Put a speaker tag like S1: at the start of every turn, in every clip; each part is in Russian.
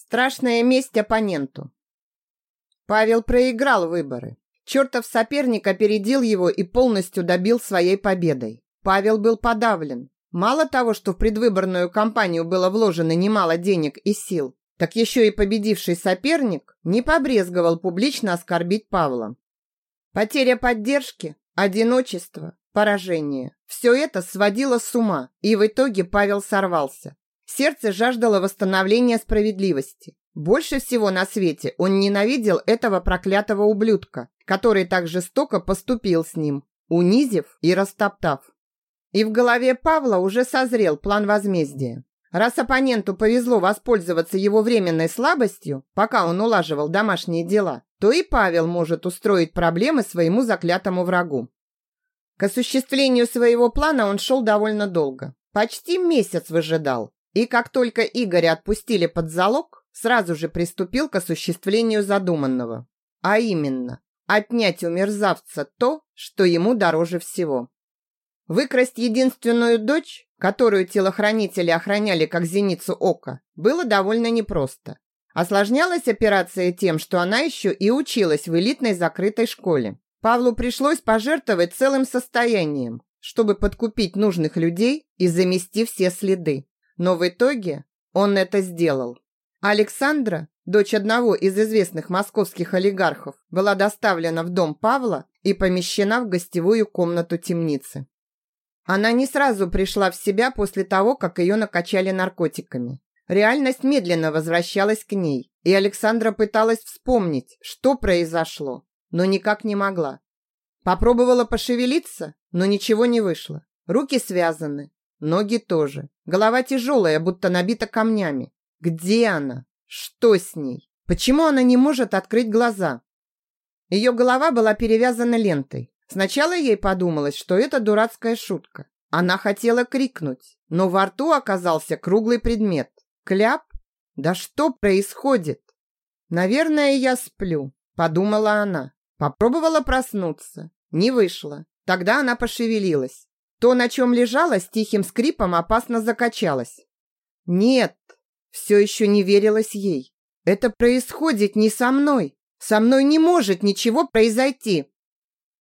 S1: Страшная месть оппоненту. Павел проиграл выборы. Чертов соперник опередил его и полностью добил своей победой. Павел был подавлен. Мало того, что в предвыборную кампанию было вложено немало денег и сил, так еще и победивший соперник не побрезговал публично оскорбить Павла. Потеря поддержки, одиночество, поражение – все это сводило с ума, и в итоге Павел сорвался. Сердце жаждало восстановления справедливости. Больше всего на свете он ненавидел этого проклятого ублюдка, который так жестоко поступил с ним, унизив и растоптав. И в голове Павла уже созрел план возмездия. Раз оппоненту повезло воспользоваться его временной слабостью, пока он улаживал домашние дела, то и Павел может устроить проблемы своему заклятому врагу. К осуществлению своего плана он шел довольно долго. Почти месяц выжидал, и как только Игоря отпустили под залог, сразу же приступил к осуществлению задуманного. А именно, отнять у мерзавца то, что ему дороже всего. Выкрасть единственную дочь, которую телохранители охраняли как зеницу ока, было довольно непросто. Осложнялась операция тем, что она еще и училась в элитной закрытой школе. Павлу пришлось пожертвовать целым состоянием, чтобы подкупить нужных людей и замести все следы. Но в итоге он это сделал. Александра, дочь одного из известных московских олигархов, была доставлена в дом Павла и помещена в гостевую комнату темницы. Она не сразу пришла в себя после того, как ее накачали наркотиками. Реальность медленно возвращалась к ней, и Александра пыталась вспомнить, что произошло, но никак не могла. Попробовала пошевелиться, но ничего не вышло. Руки связаны, Ноги тоже. Голова тяжелая, будто набита камнями. Где она? Что с ней? Почему она не может открыть глаза? Ее голова была перевязана лентой. Сначала ей подумалось, что это дурацкая шутка. Она хотела крикнуть, но во рту оказался круглый предмет. Кляп? Да что происходит? Наверное, я сплю, подумала она. Попробовала проснуться. Не вышло. Тогда она пошевелилась. То, на чем лежала, с тихим скрипом опасно закачалась. Нет, все еще не верилось ей. Это происходит не со мной. Со мной не может ничего произойти.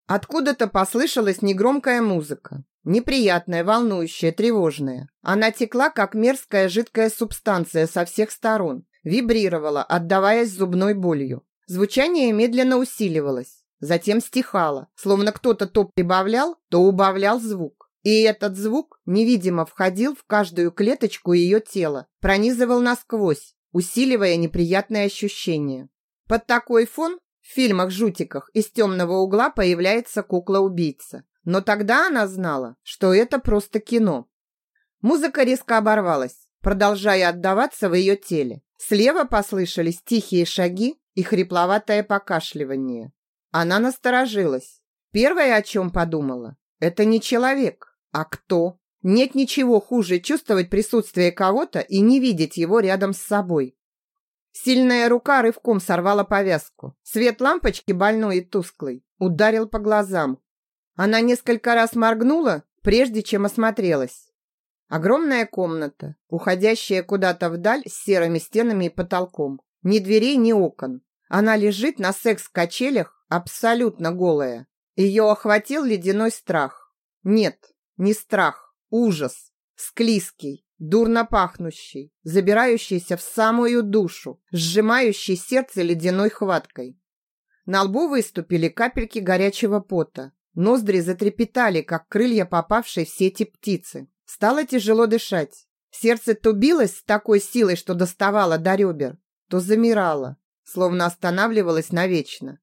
S1: Откуда-то послышалась негромкая музыка. Неприятная, волнующая, тревожная. Она текла, как мерзкая жидкая субстанция со всех сторон. Вибрировала, отдаваясь зубной болью. Звучание медленно усиливалось. Затем стихало, словно кто-то то прибавлял, то убавлял звук. И этот звук невидимо входил в каждую клеточку ее тела, пронизывал насквозь, усиливая неприятные ощущения. Под такой фон в фильмах-жутиках из темного угла появляется кукла-убийца. Но тогда она знала, что это просто кино. Музыка резко оборвалась, продолжая отдаваться в ее теле. Слева послышались тихие шаги и хрипловатое покашливание. Она насторожилась. Первое, о чем подумала, это не человек. А кто? Нет ничего хуже чувствовать присутствие кого-то и не видеть его рядом с собой. Сильная рука рывком сорвала повязку. Свет лампочки, больной и тусклый, ударил по глазам. Она несколько раз моргнула, прежде чем осмотрелась. Огромная комната, уходящая куда-то вдаль с серыми стенами и потолком. Ни дверей, ни окон. Она лежит на секс-качелях, абсолютно голая. Ее охватил ледяной страх. Нет, не страх, ужас, склизкий, дурно пахнущий, забирающийся в самую душу, сжимающий сердце ледяной хваткой. На лбу выступили капельки горячего пота. Ноздри затрепетали, как крылья попавшей в сети птицы. Стало тяжело дышать. Сердце то билось с такой силой, что доставало до ребер, то замирало, словно останавливалось навечно.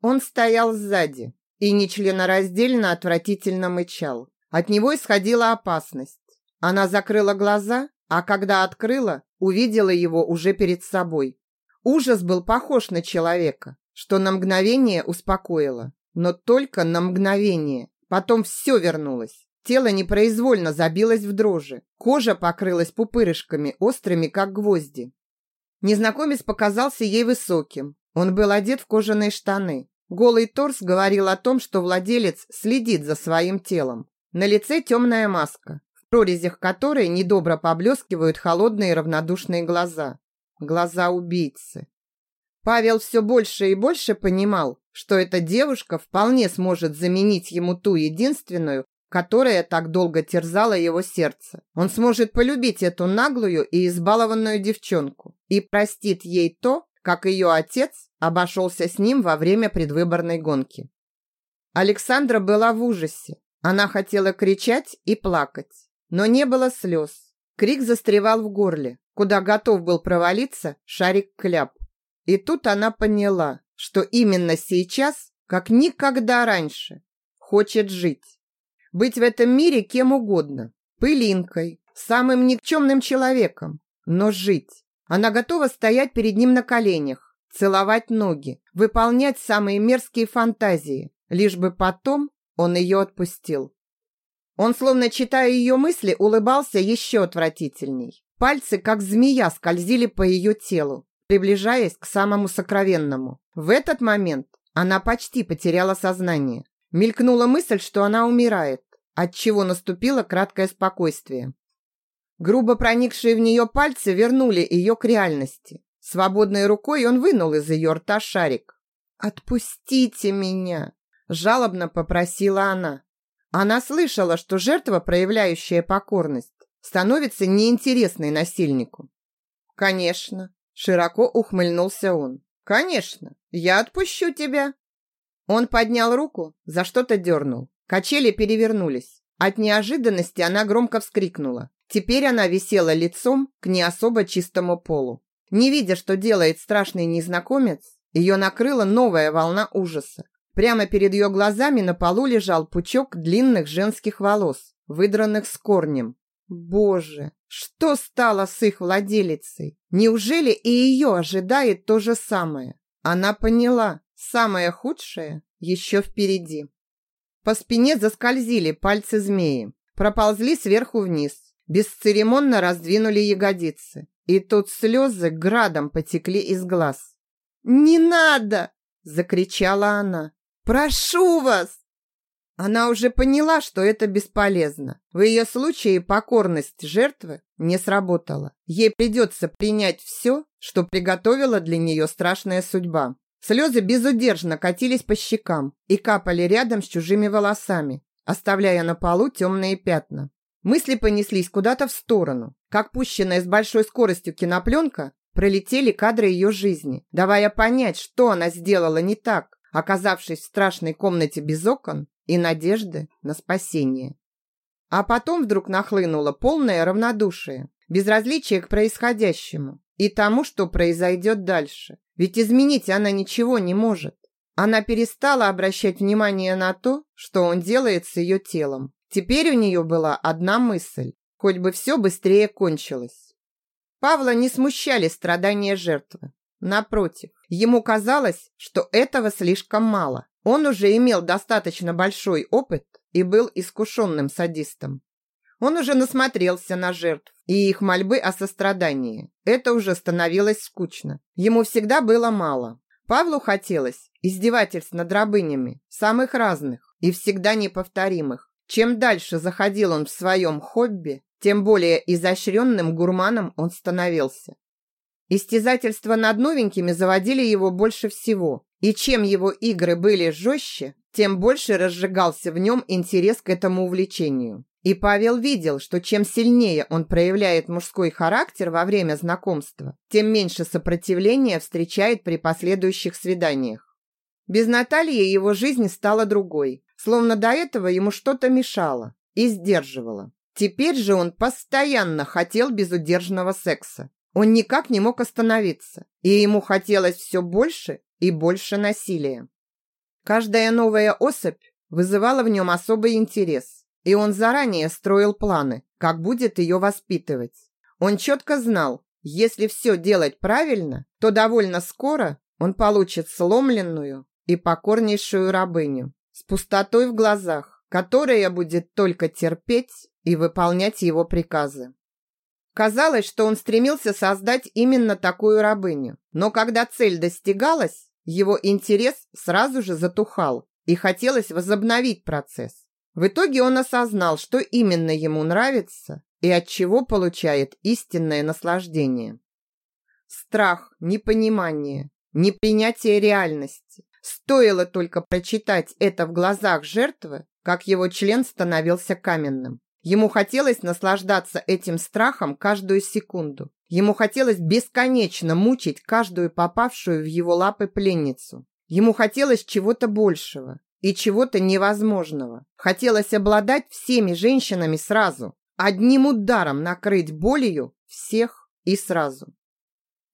S1: Он стоял сзади и нечленораздельно отвратительно мычал. От него исходила опасность. Она закрыла глаза, а когда открыла, увидела его уже перед собой. Ужас был похож на человека, что на мгновение успокоило, но только на мгновение. Потом все вернулось. Тело непроизвольно забилось в дрожи. Кожа покрылась пупырышками, острыми, как гвозди. Незнакомец показался ей высоким. Он был одет в кожаные штаны. Голый торс говорил о том, что владелец следит за своим телом. На лице темная маска, в прорезях которой недобро поблескивают холодные равнодушные глаза. глаза убийцы. Павел все больше и больше понимал, что эта девушка вполне сможет заменить ему ту единственную, которая так долго терзала его сердце. Он сможет полюбить эту наглую и избалованную девчонку и простит ей то, как ее отец обошелся с ним во время предвыборной гонки. Александра была в ужасе. Она хотела кричать и плакать, но не было слез. Крик застревал в горле, куда готов был провалиться шарик-кляп. И тут она поняла, что именно сейчас, как никогда раньше, хочет жить. Быть в этом мире кем угодно. Пылинкой, самым никчемным человеком. Но жить. Она готова стоять перед ним на коленях, целовать ноги, выполнять самые мерзкие фантазии, лишь бы потом он ее отпустил. Он, словно читая ее мысли, улыбался еще отвратительней. Пальцы, как змея, скользили по ее телу, приближаясь к самому сокровенному. В этот момент она почти потеряла сознание. Мелькнула мысль, что она умирает, отчего наступило краткое спокойствие. Грубо проникшие в нее пальцы вернули ее к реальности. Свободной рукой он вынул из ее рта шарик. «Отпустите меня!» – жалобно попросила она. Она слышала, что жертва, проявляющая покорность, становится неинтересной насильнику. «Конечно», – широко ухмыльнулся он. «Конечно, я отпущу тебя». Он поднял руку, за что-то дернул. Качели перевернулись. От неожиданности она громко вскрикнула. Теперь она висела лицом к не особо чистому полу. Не видя, что делает страшный незнакомец, ее накрыла новая волна ужаса. Прямо перед ее глазами на полу лежал пучок длинных женских волос, выдранных с корнем. Боже, что стало с их владелицей? Неужели и ее ожидает то же самое? Она поняла, самое худшее еще впереди. По спине заскользили пальцы змеи, проползли сверху вниз, бесцеремонно раздвинули ягодицы. И тут слезы градом потекли из глаз. «Не надо!» – закричала она. «Прошу вас!» Она уже поняла, что это бесполезно. В ее случае покорность жертвы не сработала. Ей придется принять все, что приготовила для нее страшная судьба. Слезы безудержно катились по щекам и капали рядом с чужими волосами, оставляя на полу темные пятна. Мысли понеслись куда-то в сторону. Как пущенная с большой скоростью кинопленка, пролетели кадры ее жизни, давая понять, что она сделала не так, оказавшись в страшной комнате без окон и надежды на спасение. А потом вдруг нахлынуло полное равнодушие, безразличие к происходящему и тому, что произойдет дальше. Ведь изменить она ничего не может. Она перестала обращать внимание на то, что он делает с ее телом. Теперь у нее была одна мысль, хоть бы все быстрее кончилось. Павла не смущали страдания жертвы. Напротив, ему казалось, что этого слишком мало. Он уже имел достаточно большой опыт и был искушенным садистом. Он уже насмотрелся на жертв и их мольбы о сострадании. Это уже становилось скучно. Ему всегда было мало. Павлу хотелось издевательств над рабынями, самых разных и всегда неповторимых. Чем дальше заходил он в своем хобби, тем более изощренным гурманом он становился. Истязательства над новенькими заводили его больше всего, и чем его игры были жестче, тем больше разжигался в нем интерес к этому увлечению. И Павел видел, что чем сильнее он проявляет мужской характер во время знакомства, тем меньше сопротивления встречает при последующих свиданиях. Без Натальи его жизнь стала другой, словно до этого ему что-то мешало и сдерживало. Теперь же он постоянно хотел безудержного секса. Он никак не мог остановиться, и ему хотелось все больше и больше насилия. Каждая новая особь вызывала в нем особый интерес – и он заранее строил планы, как будет ее воспитывать. Он четко знал, если все делать правильно, то довольно скоро он получит сломленную и покорнейшую рабыню с пустотой в глазах, которая будет только терпеть и выполнять его приказы. Казалось, что он стремился создать именно такую рабыню, но когда цель достигалась, его интерес сразу же затухал и хотелось возобновить процесс. В итоге он осознал, что именно ему нравится и от чего получает истинное наслаждение. Страх, непонимание, непринятие реальности. Стоило только прочитать это в глазах жертвы, как его член становился каменным. Ему хотелось наслаждаться этим страхом каждую секунду. Ему хотелось бесконечно мучить каждую попавшую в его лапы пленницу. Ему хотелось чего-то большего и чего-то невозможного. Хотелось обладать всеми женщинами сразу, одним ударом накрыть болью всех и сразу.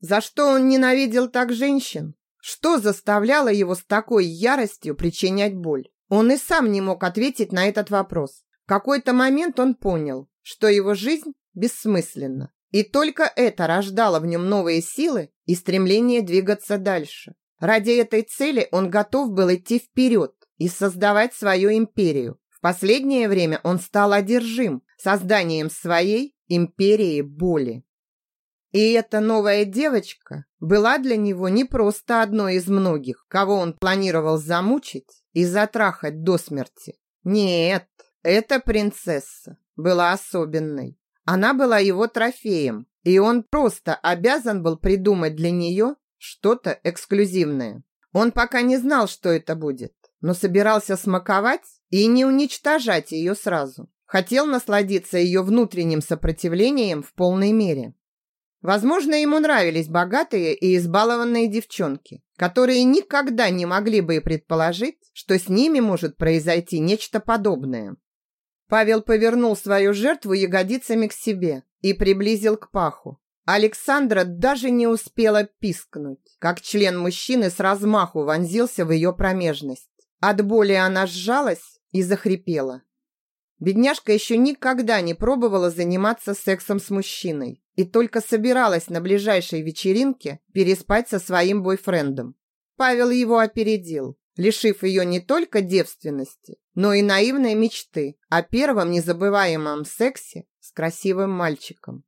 S1: За что он ненавидел так женщин? Что заставляло его с такой яростью причинять боль? Он и сам не мог ответить на этот вопрос. Какой-то момент он понял, что его жизнь бессмысленна. И только это рождало в нем новые силы и стремление двигаться дальше. Ради этой цели он готов был идти вперед и создавать свою империю. В последнее время он стал одержим созданием своей империи боли. И эта новая девочка была для него не просто одной из многих, кого он планировал замучить и затрахать до смерти. Нет, эта принцесса была особенной. Она была его трофеем, и он просто обязан был придумать для нее что-то эксклюзивное. Он пока не знал, что это будет, но собирался смаковать и не уничтожать ее сразу. Хотел насладиться ее внутренним сопротивлением в полной мере. Возможно, ему нравились богатые и избалованные девчонки, которые никогда не могли бы и предположить, что с ними может произойти нечто подобное. Павел повернул свою жертву ягодицами к себе и приблизил к паху. Александра даже не успела пискнуть, как член мужчины с размаху вонзился в ее промежность. От боли она сжалась и захрипела. Бедняжка еще никогда не пробовала заниматься сексом с мужчиной и только собиралась на ближайшей вечеринке переспать со своим бойфрендом. Павел его опередил, лишив ее не только девственности, но и наивной мечты о первом незабываемом сексе с красивым мальчиком.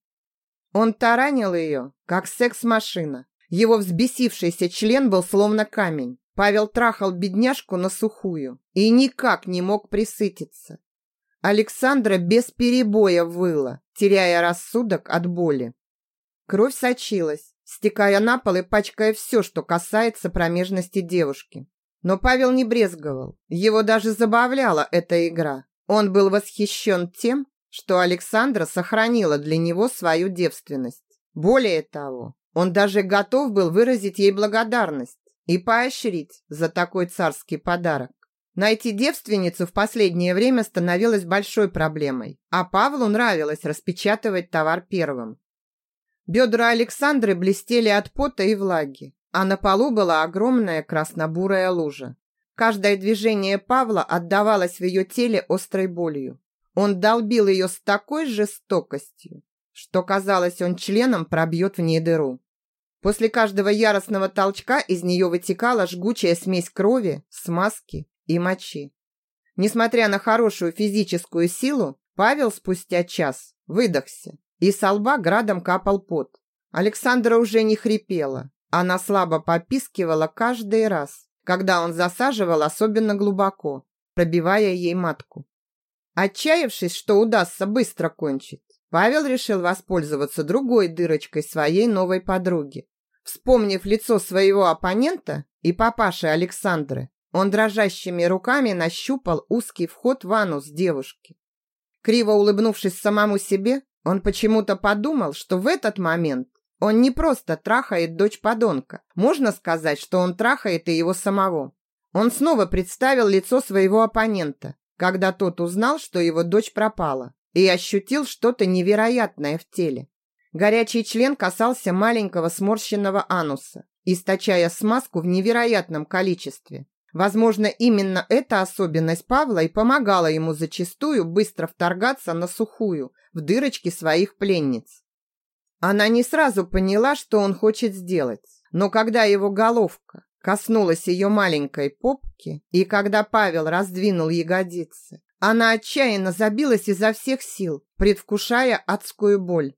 S1: Он таранил ее, как секс-машина. Его взбесившийся член был словно камень. Павел трахал бедняжку на сухую и никак не мог присытиться. Александра без перебоя выла, теряя рассудок от боли. Кровь сочилась, стекая на пол и пачкая все, что касается промежности девушки. Но Павел не брезговал. Его даже забавляла эта игра. Он был восхищен тем, что Александра сохранила для него свою девственность. Более того, он даже готов был выразить ей благодарность и поощрить за такой царский подарок. Найти девственницу в последнее время становилось большой проблемой, а Павлу нравилось распечатывать товар первым. Бедра Александры блестели от пота и влаги, а на полу была огромная краснобурая лужа. Каждое движение Павла отдавалось в ее теле острой болью. Он долбил ее с такой жестокостью, что, казалось, он членом пробьет в ней дыру. После каждого яростного толчка из нее вытекала жгучая смесь крови, смазки и мочи. Несмотря на хорошую физическую силу, Павел спустя час выдохся, и со лба градом капал пот. Александра уже не хрипела, она слабо попискивала каждый раз, когда он засаживал особенно глубоко, пробивая ей матку. Отчаявшись, что удастся быстро кончить, Павел решил воспользоваться другой дырочкой своей новой подруги. Вспомнив лицо своего оппонента и папаши Александры, он дрожащими руками нащупал узкий вход в анус девушки. Криво улыбнувшись самому себе, он почему-то подумал, что в этот момент он не просто трахает дочь подонка. Можно сказать, что он трахает и его самого. Он снова представил лицо своего оппонента, когда тот узнал, что его дочь пропала, и ощутил что-то невероятное в теле. Горячий член касался маленького сморщенного ануса, источая смазку в невероятном количестве. Возможно, именно эта особенность Павла и помогала ему зачастую быстро вторгаться на сухую, в дырочки своих пленниц. Она не сразу поняла, что он хочет сделать, но когда его головка коснулась ее маленькой попки, и когда Павел раздвинул ягодицы, она отчаянно забилась изо всех сил, предвкушая адскую боль.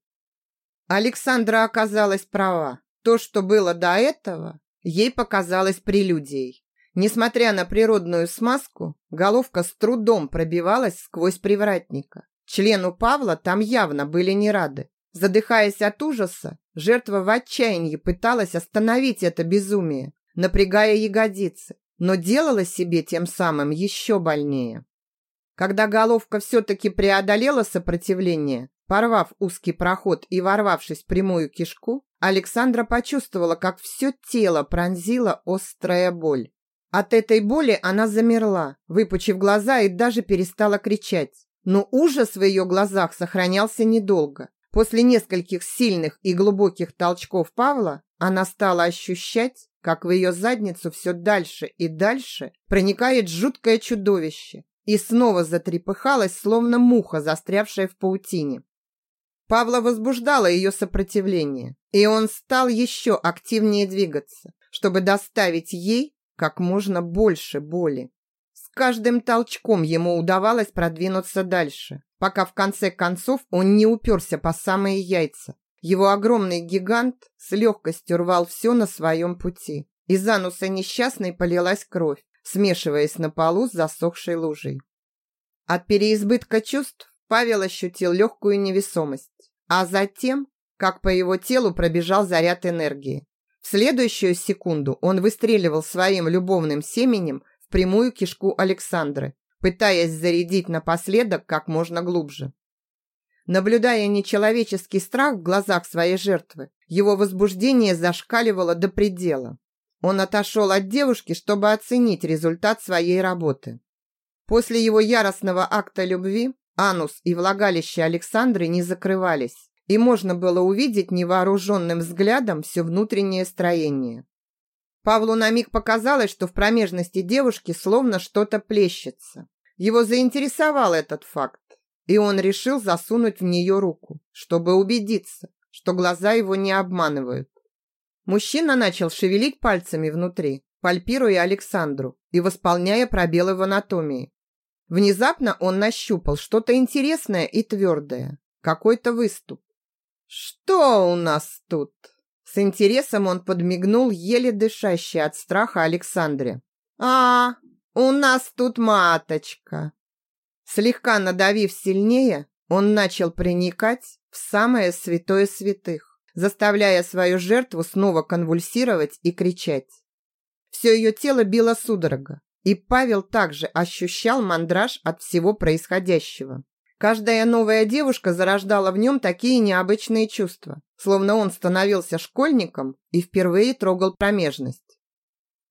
S1: Александра оказалась права. То, что было до этого, ей показалось прелюдией. Несмотря на природную смазку, головка с трудом пробивалась сквозь привратника. Члену Павла там явно были не рады. Задыхаясь от ужаса, Жертва в отчаянии пыталась остановить это безумие, напрягая ягодицы, но делала себе тем самым еще больнее. Когда головка все-таки преодолела сопротивление, порвав узкий проход и ворвавшись в прямую кишку, Александра почувствовала, как все тело пронзила острая боль. От этой боли она замерла, выпучив глаза и даже перестала кричать. Но ужас в ее глазах сохранялся недолго. После нескольких сильных и глубоких толчков Павла она стала ощущать, как в ее задницу все дальше и дальше проникает жуткое чудовище и снова затрепыхалась, словно муха, застрявшая в паутине. Павла возбуждало ее сопротивление, и он стал еще активнее двигаться, чтобы доставить ей как можно больше боли. Каждым толчком ему удавалось продвинуться дальше, пока в конце концов он не уперся по самые яйца. Его огромный гигант с легкостью рвал все на своем пути. Из ануса несчастной полилась кровь, смешиваясь на полу с засохшей лужей. От переизбытка чувств Павел ощутил легкую невесомость, а затем, как по его телу пробежал заряд энергии. В следующую секунду он выстреливал своим любовным семенем прямую кишку Александры, пытаясь зарядить напоследок как можно глубже. Наблюдая нечеловеческий страх в глазах своей жертвы, его возбуждение зашкаливало до предела. Он отошел от девушки, чтобы оценить результат своей работы. После его яростного акта любви анус и влагалище Александры не закрывались, и можно было увидеть невооруженным взглядом все внутреннее строение. Павлу на миг показалось, что в промежности девушки словно что-то плещется. Его заинтересовал этот факт, и он решил засунуть в нее руку, чтобы убедиться, что глаза его не обманывают. Мужчина начал шевелить пальцами внутри, пальпируя Александру и восполняя пробелы в анатомии. Внезапно он нащупал что-то интересное и твердое, какой-то выступ. «Что у нас тут?» С интересом он подмигнул еле дышащей от страха Александре. «А, «У нас тут маточка!» Слегка надавив сильнее, он начал проникать в самое святое святых, заставляя свою жертву снова конвульсировать и кричать. Все ее тело било судорога, и Павел также ощущал мандраж от всего происходящего. Каждая новая девушка зарождала в нем такие необычные чувства, словно он становился школьником и впервые трогал промежность.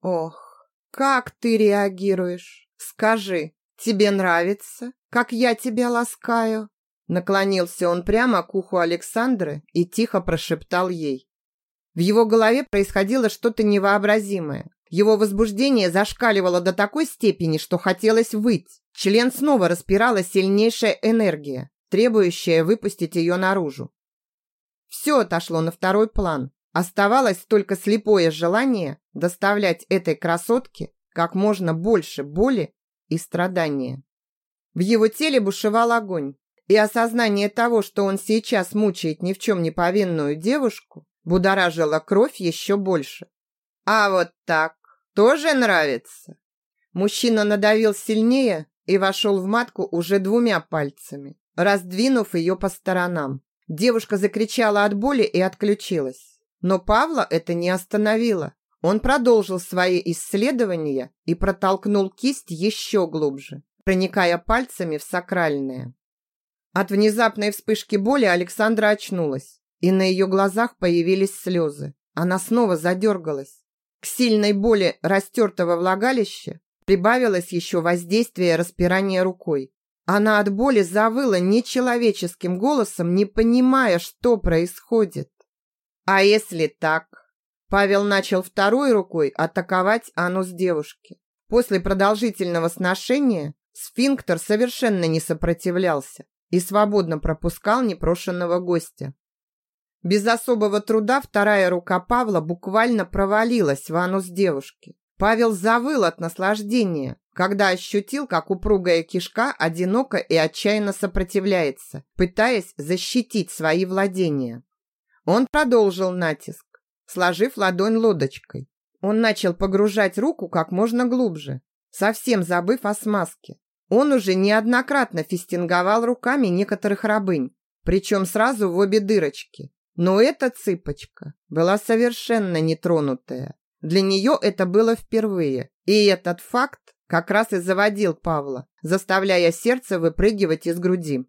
S1: Ох, как ты реагируешь? Скажи, тебе нравится, как я тебя ласкаю?» Наклонился он прямо к уху Александры и тихо прошептал ей. В его голове происходило что-то невообразимое. Его возбуждение зашкаливало до такой степени, что хотелось выть. Член снова распирала сильнейшая энергия, требующая выпустить ее наружу. Все отошло на второй план. Оставалось только слепое желание доставлять этой красотке как можно больше боли и страдания. В его теле бушевал огонь, и осознание того, что он сейчас мучает ни в чем не повинную девушку, будоражило кровь еще больше. «А вот так тоже нравится?» Мужчина надавил сильнее и вошел в матку уже двумя пальцами, раздвинув ее по сторонам. Девушка закричала от боли и отключилась. Но Павла это не остановило. Он продолжил свои исследования и протолкнул кисть еще глубже, проникая пальцами в сакральное. От внезапной вспышки боли Александра очнулась, и на ее глазах появились слезы. Она снова задергалась. К сильной боли растертого влагалища прибавилось еще воздействие распирания рукой. Она от боли завыла нечеловеческим голосом, не понимая, что происходит. А если так? Павел начал второй рукой атаковать анус девушки. После продолжительного сношения сфинктер совершенно не сопротивлялся и свободно пропускал непрошенного гостя. Без особого труда вторая рука Павла буквально провалилась в анус девушки. Павел завыл от наслаждения, когда ощутил, как упругая кишка одиноко и отчаянно сопротивляется, пытаясь защитить свои владения. Он продолжил натиск, сложив ладонь лодочкой. Он начал погружать руку как можно глубже, совсем забыв о смазке. Он уже неоднократно фистинговал руками некоторых рабынь, причем сразу в обе дырочки. Но эта цыпочка была совершенно нетронутая. Для нее это было впервые. И этот факт как раз и заводил Павла, заставляя сердце выпрыгивать из груди.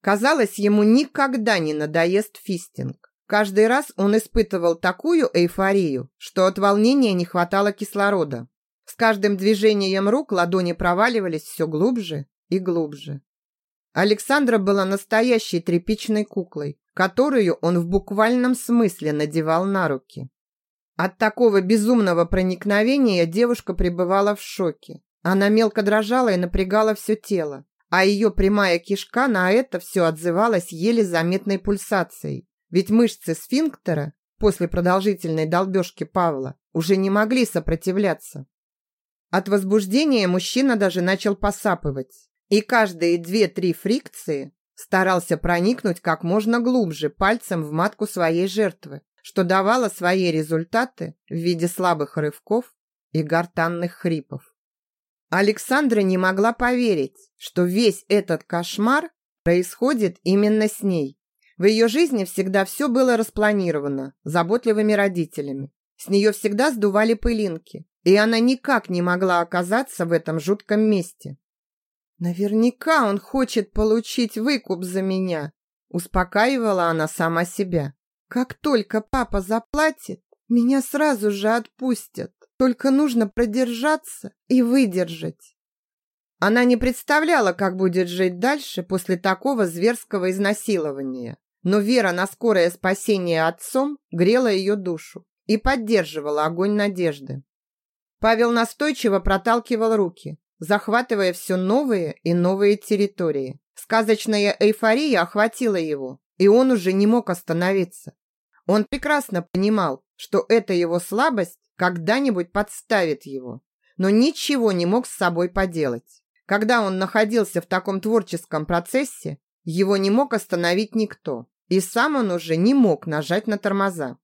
S1: Казалось, ему никогда не надоест фистинг. Каждый раз он испытывал такую эйфорию, что от волнения не хватало кислорода. С каждым движением рук ладони проваливались все глубже и глубже. Александра была настоящей тряпичной куклой, которую он в буквальном смысле надевал на руки. От такого безумного проникновения девушка пребывала в шоке. Она мелко дрожала и напрягала все тело, а ее прямая кишка на это все отзывалась еле заметной пульсацией. Ведь мышцы сфинктера после продолжительной долбежки Павла уже не могли сопротивляться. От возбуждения мужчина даже начал посапывать, и каждые две-три фрикции старался проникнуть как можно глубже пальцем в матку своей жертвы, что давало свои результаты в виде слабых рывков и гортанных хрипов. Александра не могла поверить, что весь этот кошмар происходит именно с ней. В ее жизни всегда все было распланировано заботливыми родителями. С нее всегда сдували пылинки, и она никак не могла оказаться в этом жутком месте. Наверняка он хочет получить выкуп за меня, успокаивала она сама себя. Как только папа заплатит, меня сразу же отпустят. Только нужно продержаться и выдержать. Она не представляла, как будет жить дальше после такого зверского изнасилования. Но вера на скорое спасение отцом грела ее душу и поддерживала огонь надежды. Павел настойчиво проталкивал руки, захватывая все новые и новые территории. Сказочная эйфория охватила его, и он уже не мог остановиться. Он прекрасно понимал, что эта его слабость когда-нибудь подставит его, но ничего не мог с собой поделать. Когда он находился в таком творческом процессе, его не мог остановить никто, и сам он уже не мог нажать на тормоза.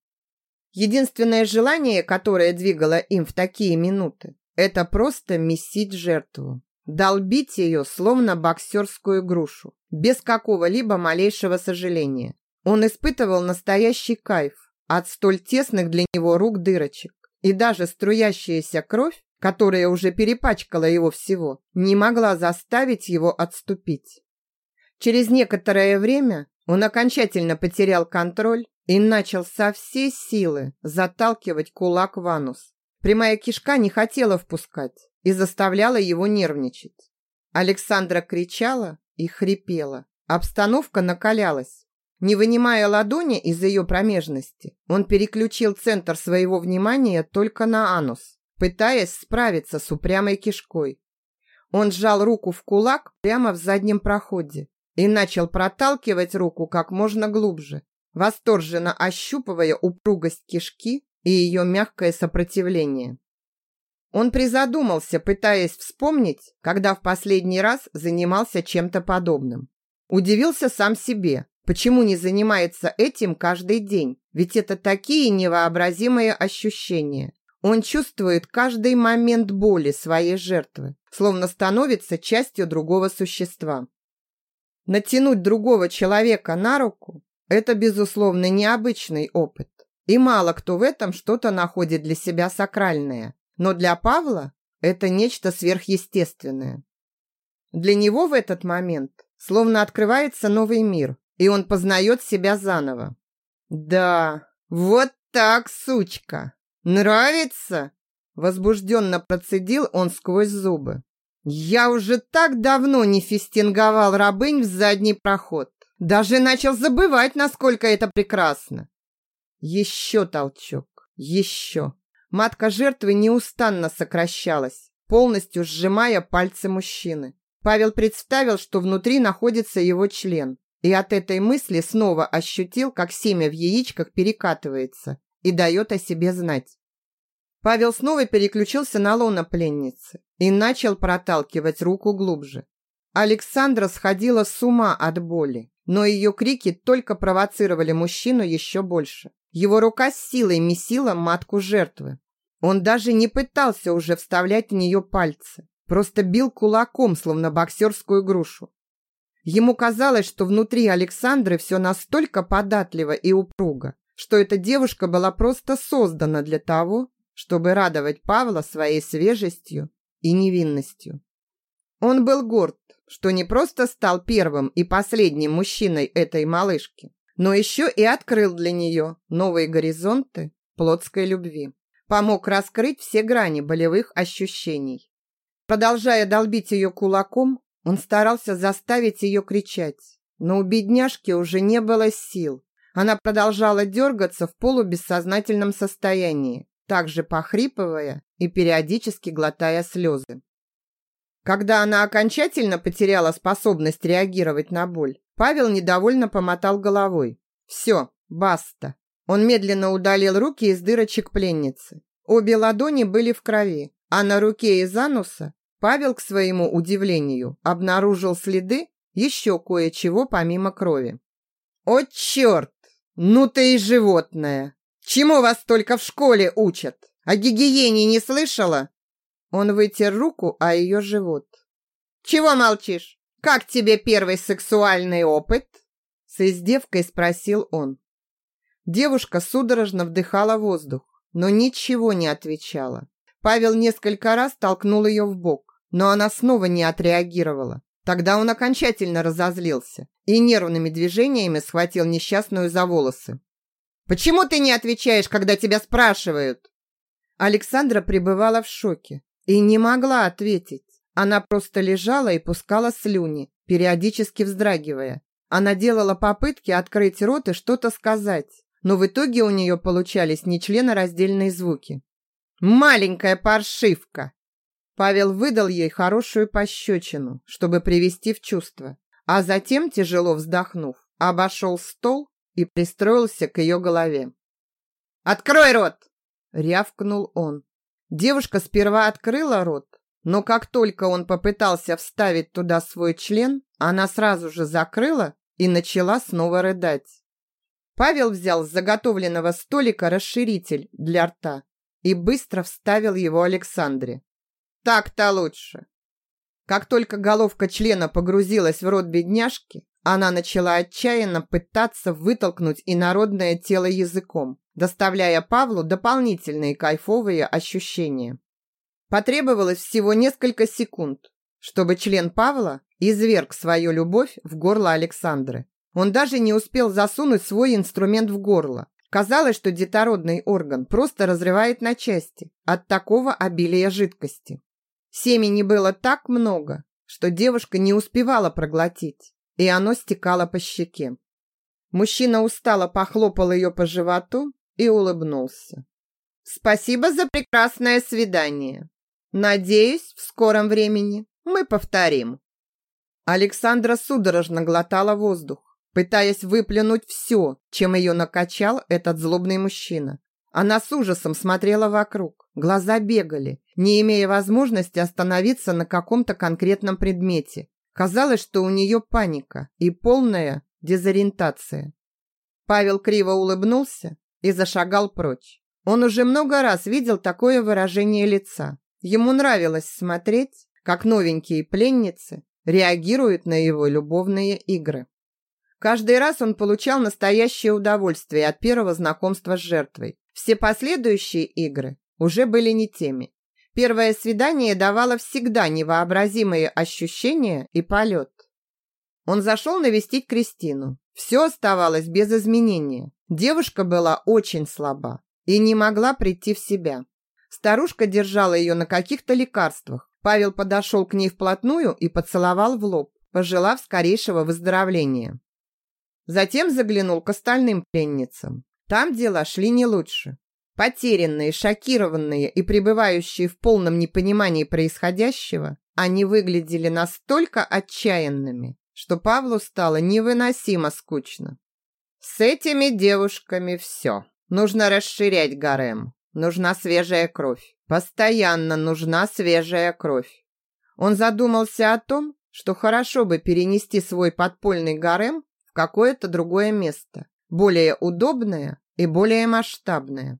S1: Единственное желание, которое двигало им в такие минуты, это просто месить жертву, долбить ее, словно боксерскую грушу, без какого-либо малейшего сожаления. Он испытывал настоящий кайф от столь тесных для него рук дырочек. И даже струящаяся кровь, которая уже перепачкала его всего, не могла заставить его отступить. Через некоторое время он окончательно потерял контроль и начал со всей силы заталкивать кулак в анус. Прямая кишка не хотела впускать и заставляла его нервничать. Александра кричала и хрипела. Обстановка накалялась. Не вынимая ладони из ее промежности, он переключил центр своего внимания только на анус, пытаясь справиться с упрямой кишкой. Он сжал руку в кулак прямо в заднем проходе и начал проталкивать руку как можно глубже, восторженно ощупывая упругость кишки и ее мягкое сопротивление. Он призадумался, пытаясь вспомнить, когда в последний раз занимался чем-то подобным. Удивился сам себе, Почему не занимается этим каждый день? Ведь это такие невообразимые ощущения. Он чувствует каждый момент боли своей жертвы, словно становится частью другого существа. Натянуть другого человека на руку – это, безусловно, необычный опыт. И мало кто в этом что-то находит для себя сакральное. Но для Павла это нечто сверхъестественное. Для него в этот момент словно открывается новый мир, и он познает себя заново. «Да, вот так, сучка! Нравится?» Возбужденно процедил он сквозь зубы. «Я уже так давно не фистинговал рабынь в задний проход. Даже начал забывать, насколько это прекрасно». Еще толчок, еще. Матка жертвы неустанно сокращалась, полностью сжимая пальцы мужчины. Павел представил, что внутри находится его член. И от этой мысли снова ощутил, как семя в яичках перекатывается и дает о себе знать. Павел снова переключился на лоно пленницы и начал проталкивать руку глубже. Александра сходила с ума от боли, но ее крики только провоцировали мужчину еще больше. Его рука с силой месила матку жертвы. Он даже не пытался уже вставлять в нее пальцы, просто бил кулаком, словно боксерскую грушу. Ему казалось, что внутри Александры все настолько податливо и упруго, что эта девушка была просто создана для того, чтобы радовать Павла своей свежестью и невинностью. Он был горд, что не просто стал первым и последним мужчиной этой малышки, но еще и открыл для нее новые горизонты плотской любви. Помог раскрыть все грани болевых ощущений. Продолжая долбить ее кулаком, он старался заставить ее кричать, но у бедняжки уже не было сил. Она продолжала дергаться в полубессознательном состоянии, также похрипывая и периодически глотая слезы. Когда она окончательно потеряла способность реагировать на боль, Павел недовольно помотал головой. «Все, баста». Он медленно удалил руки из дырочек пленницы. Обе ладони были в крови, а на руке из ануса Павел, к своему удивлению, обнаружил следы еще кое-чего помимо крови. «О, черт! Ну ты и животное! Чему вас только в школе учат? О гигиене не слышала?» Он вытер руку о ее живот. «Чего молчишь? Как тебе первый сексуальный опыт?» С издевкой спросил он. Девушка судорожно вдыхала воздух, но ничего не отвечала. Павел несколько раз толкнул ее в бок, но она снова не отреагировала. Тогда он окончательно разозлился и нервными движениями схватил несчастную за волосы. «Почему ты не отвечаешь, когда тебя спрашивают?» Александра пребывала в шоке и не могла ответить. Она просто лежала и пускала слюни, периодически вздрагивая. Она делала попытки открыть рот и что-то сказать, но в итоге у нее получались нечленораздельные звуки. «Маленькая паршивка!» Павел выдал ей хорошую пощечину, чтобы привести в чувство, а затем, тяжело вздохнув, обошел стол и пристроился к ее голове. «Открой рот!» – рявкнул он. Девушка сперва открыла рот, но как только он попытался вставить туда свой член, она сразу же закрыла и начала снова рыдать. Павел взял с заготовленного столика расширитель для рта и быстро вставил его Александре. Так-то лучше. Как только головка члена погрузилась в рот бедняжки, она начала отчаянно пытаться вытолкнуть инородное тело языком, доставляя Павлу дополнительные кайфовые ощущения. Потребовалось всего несколько секунд, чтобы член Павла изверг свою любовь в горло Александры. Он даже не успел засунуть свой инструмент в горло. Казалось, что детородный орган просто разрывает на части от такого обилия жидкости. Семени было так много, что девушка не успевала проглотить, и оно стекало по щеке. Мужчина устало похлопал ее по животу и улыбнулся. «Спасибо за прекрасное свидание. Надеюсь, в скором времени мы повторим». Александра судорожно глотала воздух, пытаясь выплюнуть все, чем ее накачал этот злобный мужчина. Она с ужасом смотрела вокруг, глаза бегали, не имея возможности остановиться на каком-то конкретном предмете. Казалось, что у нее паника и полная дезориентация. Павел криво улыбнулся и зашагал прочь. Он уже много раз видел такое выражение лица. Ему нравилось смотреть, как новенькие пленницы реагируют на его любовные игры. Каждый раз он получал настоящее удовольствие от первого знакомства с жертвой. Все последующие игры уже были не теми. Первое свидание давало всегда невообразимые ощущения и полет. Он зашел навестить Кристину. Все оставалось без изменения. Девушка была очень слаба и не могла прийти в себя. Старушка держала ее на каких-то лекарствах. Павел подошел к ней вплотную и поцеловал в лоб, пожелав скорейшего выздоровления. Затем заглянул к остальным пленницам. Там дела шли не лучше. Потерянные, шокированные и пребывающие в полном непонимании происходящего, они выглядели настолько отчаянными, что Павлу стало невыносимо скучно. С этими девушками все. Нужно расширять гарем. Нужна свежая кровь. Постоянно нужна свежая кровь. Он задумался о том, что хорошо бы перенести свой подпольный гарем в какое-то другое место, более удобное и более масштабное.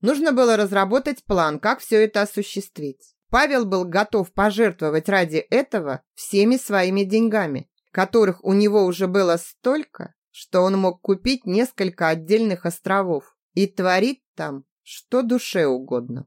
S1: Нужно было разработать план, как все это осуществить. Павел был готов пожертвовать ради этого всеми своими деньгами которых у него уже было столько, что он мог купить несколько отдельных островов и творить там что душе угодно.